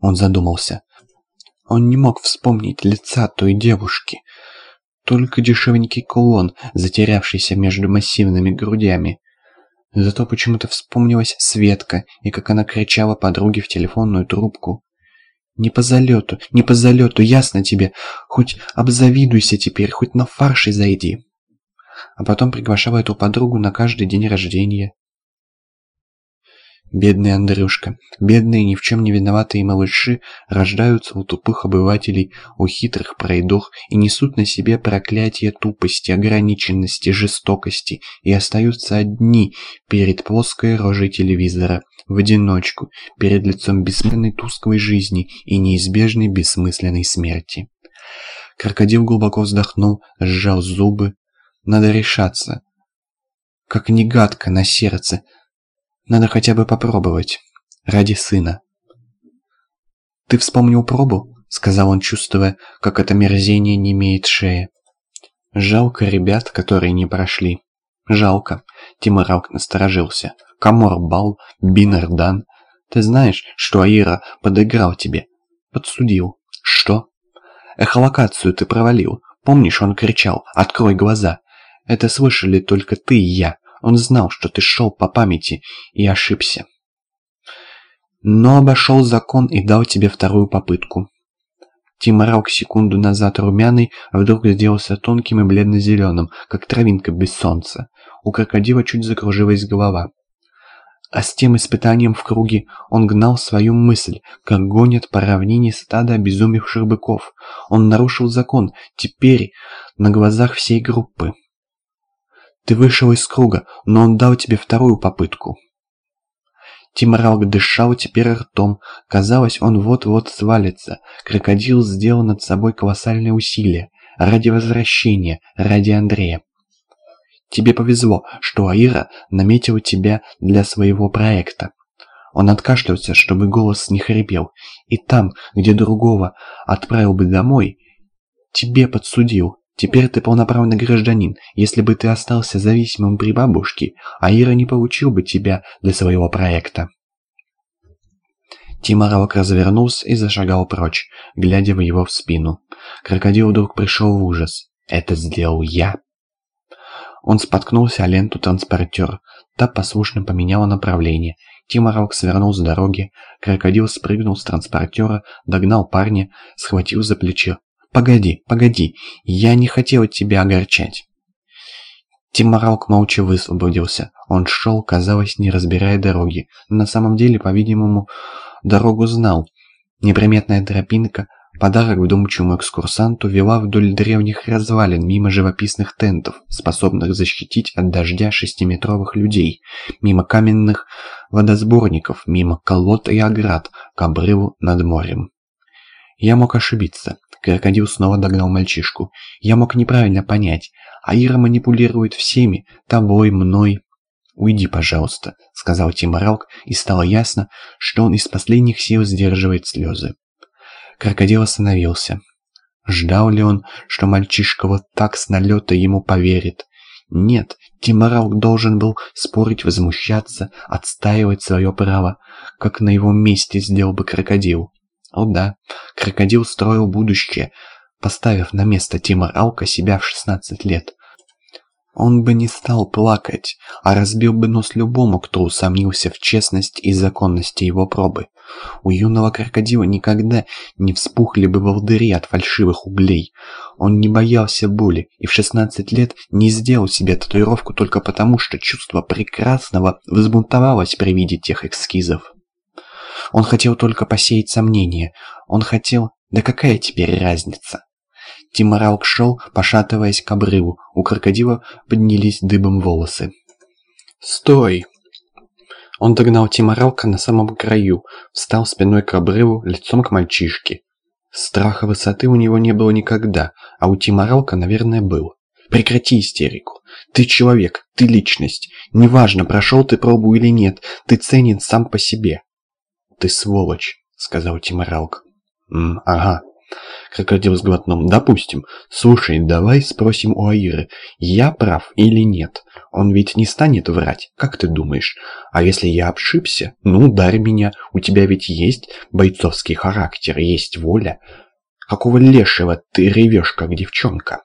Он задумался. Он не мог вспомнить лица той девушки. Только дешевенький кулон, затерявшийся между массивными грудями. Зато почему-то вспомнилась Светка, и как она кричала подруге в телефонную трубку. «Не по залету, не по залету, ясно тебе? Хоть обзавидуйся теперь, хоть на фарши зайди!» А потом приглашала эту подругу на каждый день рождения. Бедный Андрюшка, бедные ни в чем не виноватые малыши рождаются у тупых обывателей, у хитрых пройдох и несут на себе проклятие тупости, ограниченности, жестокости и остаются одни перед плоской рожей телевизора, в одиночку, перед лицом бессмысленной тусклой жизни и неизбежной бессмысленной смерти. Крокодил глубоко вздохнул, сжал зубы. Надо решаться. Как негадко на сердце, надо хотя бы попробовать. Ради сына. «Ты вспомнил пробу?» — сказал он, чувствуя, как это мерзение не имеет шеи. «Жалко ребят, которые не прошли. Жалко». Тимуралк насторожился. «Камор Бал, Бинардан. Ты знаешь, что Аира подыграл тебе? Подсудил. Что? Эхолокацию ты провалил. Помнишь, он кричал «Открой глаза!» Это слышали только ты и я. Он знал, что ты шел по памяти и ошибся. Но обошел закон и дал тебе вторую попытку. Тиморок секунду назад румяный вдруг сделался тонким и бледно-зеленым, как травинка без солнца. У крокодила чуть закружилась голова. А с тем испытанием в круге он гнал свою мысль, как гонят по равнине стадо обезумевших быков. Он нарушил закон, теперь на глазах всей группы. Ты вышел из круга, но он дал тебе вторую попытку. Тимралк дышал теперь ртом. Казалось, он вот-вот свалится. Крокодил сделал над собой колоссальные усилия. Ради возвращения, ради Андрея. Тебе повезло, что Аира наметил тебя для своего проекта. Он откашлялся, чтобы голос не хрипел. И там, где другого отправил бы домой, тебе подсудил. Теперь ты полноправный гражданин. Если бы ты остался зависимым при бабушке, Аира не получил бы тебя для своего проекта. Тиморовок развернулся и зашагал прочь, глядя в его в спину. Крокодил вдруг пришел в ужас. «Это сделал я?» Он споткнулся о ленту транспортер. Та послушно поменяла направление. Тиморовк свернул с дороги. Крокодил спрыгнул с транспортера, догнал парня, схватил за плечо «Погоди, погоди, я не хотел тебя огорчать». Тиморалк молча высвободился. Он шел, казалось, не разбирая дороги. На самом деле, по-видимому, дорогу знал. Неприметная тропинка, подарок вдумчивому экскурсанту, вела вдоль древних развалин, мимо живописных тентов, способных защитить от дождя шестиметровых людей, мимо каменных водосборников, мимо колод и оград, к обрыву над морем. Я мог ошибиться. Крокодил снова догнал мальчишку. Я мог неправильно понять. Аира манипулирует всеми, тобой, мной. «Уйди, пожалуйста», — сказал Тиморалк, и стало ясно, что он из последних сил сдерживает слезы. Крокодил остановился. Ждал ли он, что мальчишка вот так с налета ему поверит? Нет, Тиморалк должен был спорить, возмущаться, отстаивать свое право, как на его месте сделал бы крокодил. О да, крокодил строил будущее, поставив на место Тима Алка себя в 16 лет. Он бы не стал плакать, а разбил бы нос любому, кто усомнился в честности и законности его пробы. У юного крокодила никогда не вспухли бы волдыри от фальшивых углей. Он не боялся боли и в 16 лет не сделал себе татуировку только потому, что чувство прекрасного взбунтовалось при виде тех эскизов. Он хотел только посеять сомнения. Он хотел... Да какая теперь разница? Тиморалк шел, пошатываясь к обрыву. У крокодила поднялись дыбом волосы. «Стой!» Он догнал Тиморалка на самом краю, встал спиной к обрыву, лицом к мальчишке. Страха высоты у него не было никогда, а у Тиморалка, наверное, был. Прекрати истерику. Ты человек, ты личность. Неважно, прошел ты пробу или нет, ты ценен сам по себе. «Ты сволочь», — сказал Тиморалк. «М, ага». Крокодил глотном. «Допустим. Слушай, давай спросим у Аиры, я прав или нет? Он ведь не станет врать, как ты думаешь? А если я обшибся? Ну, ударь меня. У тебя ведь есть бойцовский характер, есть воля. Какого лешего ты ревешь, как девчонка?»